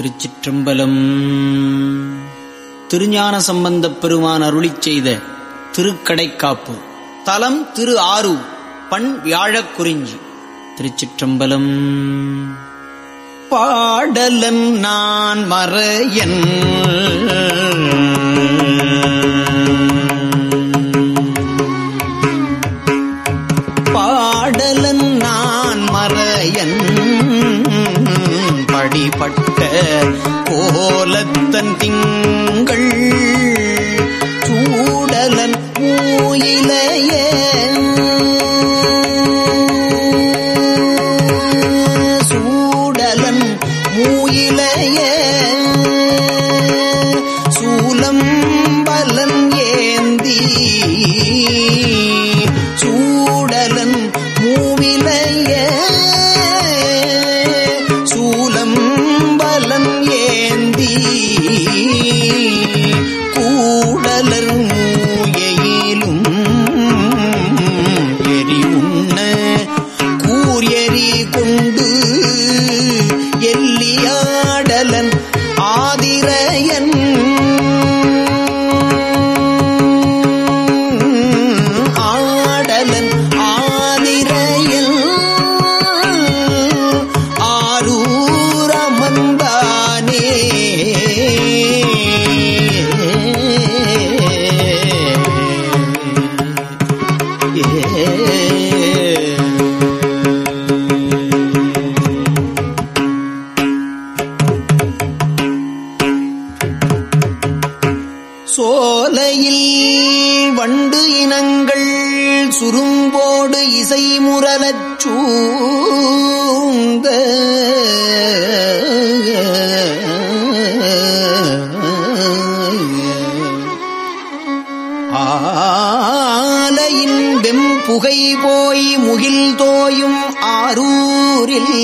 திருச்சிற்றம்பலம். திருஞான சம்பந்தப் பெருமான் அருளிச் செய்த திருக்கடைக்காப்பு. தலம் திரு ஆறு பண் வியாழக் குறிஞ்சி. திருச்சிற்றம்பலம். பாடலன் நான் மறையன். கோலத்தன் திங் yeah. புகை போய் முகில் தோயும் ஆரூரில்.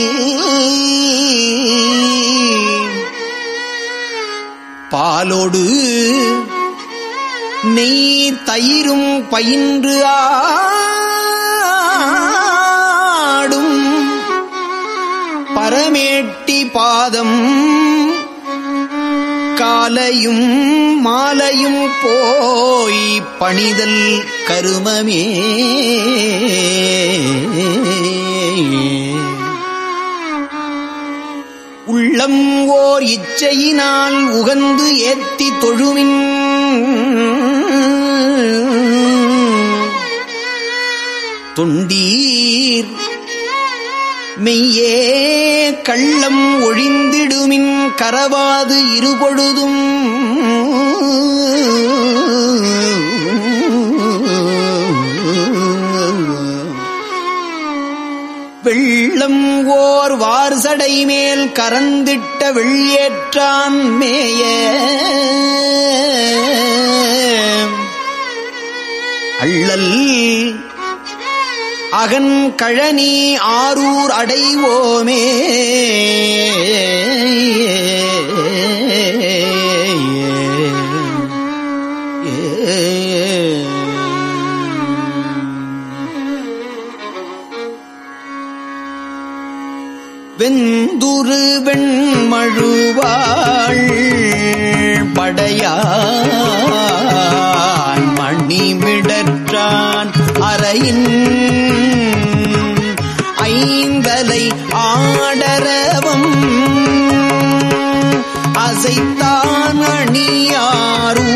பாலோடு நெய் தயிரும் பயின்று ஆடும். பரமேட்டி பாதம் காலையும் மாலையும் போய் பணிதல் கருமமே. உள்ளம் ஓர் இச்சையினால் உகந்து ஏத்தி தொழுமின். தொண்டீர் மெய்யே கள்ளம் ஒழிந்திடுமின் கரவாது இருபொழுதும். வெள்ளம் ஓர் வார்சடை மேல் கரந்திட்ட வெள்ளியேற்றான் மேய. அள்ளல் அகன் கழனி ஆரூர் அடைவோமே. வெந்துரு வெண்மழுவாள் படையா மணிமிடற்றான் ஐந்தலை ஆடரவம் அசைத்தான் அணியாரூ.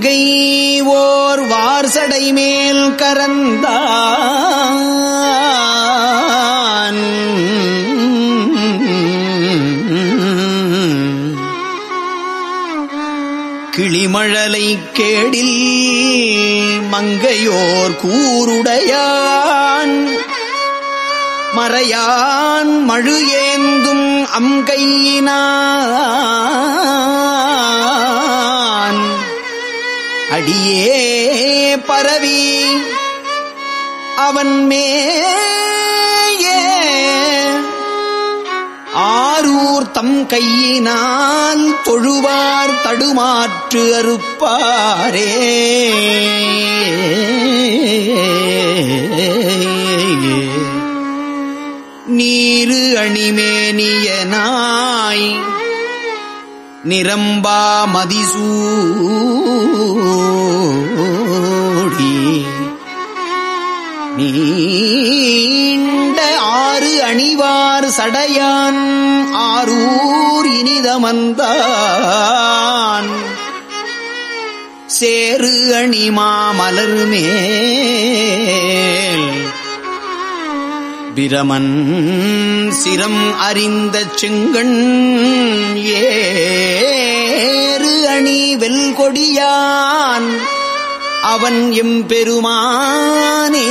கங்கை ஓர் வார்சடை மேல் கரந்தான். கிளிமழலை கேடில் மங்கையோர் கூருடையான். மறையான் மழு ஏந்தும் அம்கையினான். அடியே பரவி அவன் மேயே. ஆரூர் தம் கையினால் தொழுவார் தடுமாற்று அறுப்பாரே. நீரு அணிமேனியனாய் நிரம்பா மதிசூடி. நீண்ட ஆறு அணிவார் சடையான் ஆரூர் இனிதமந்தான் சேரு அணிமா மலருமே பிரமன் சிரம் அறிந்த செங்கண் ஏறு அணி வெல்கொடியான் அவன் எம்பெருமானே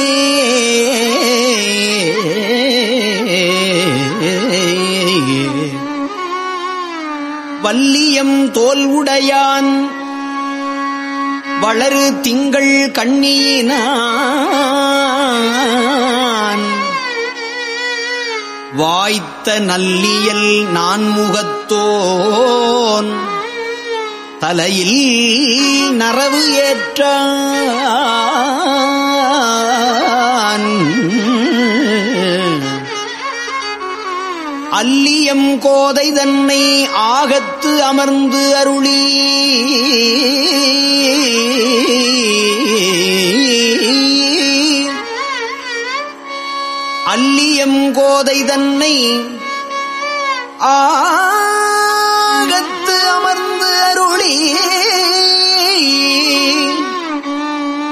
வல்லியம் தோல்வுடையான் வளரு திங்கள் கண்ணியினான். வாய்த்த நல்லியல் நான்முகத்தோன். தலையில் நரவு ஏற்ற அல்லியம் கோதை தன்னை ஆகத்து அமர்ந்து அருளி அந்நியம் கோதை தன்னை ஆகத்து அமர்ந்து அருளி.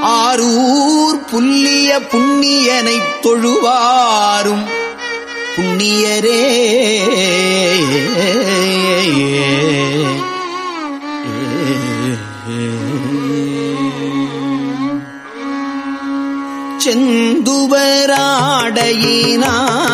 ஆரூர் புல்லிய புண்ணியனைத் தொழுவாரும் புண்ணியரே. செந்துவராடையினார்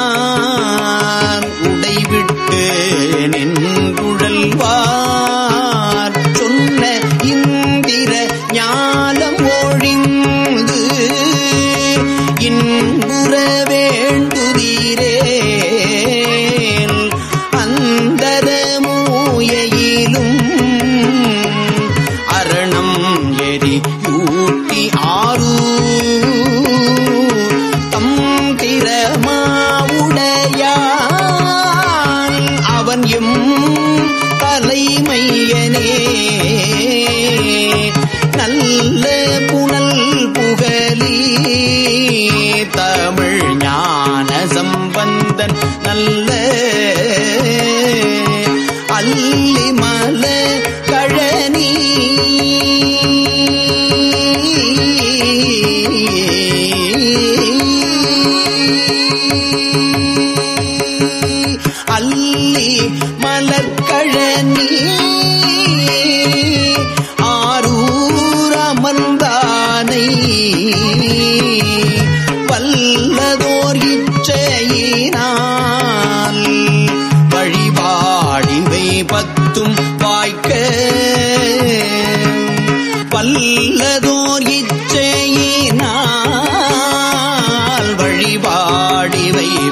கண்ணி மலர்கழனி. ஆரூர் அமர்ந்தானை. வல்லதோர் இச்சையினால். வழிபாடிவை பத்தும் வாய்க்க. வல்லதோர் இச்சையினால். வழிபாடு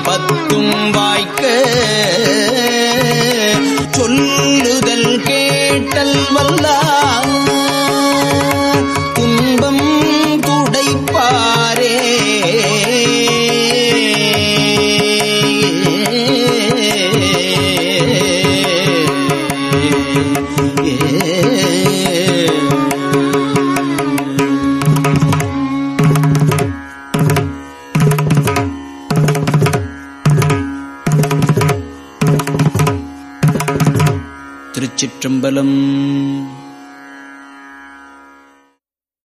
பத்தும் வாய்க்க. சொல்லுதல் கேட்டல் வல்லார். துன்பம் துடைப்பாரே. திருச்சிற்றம்பலம்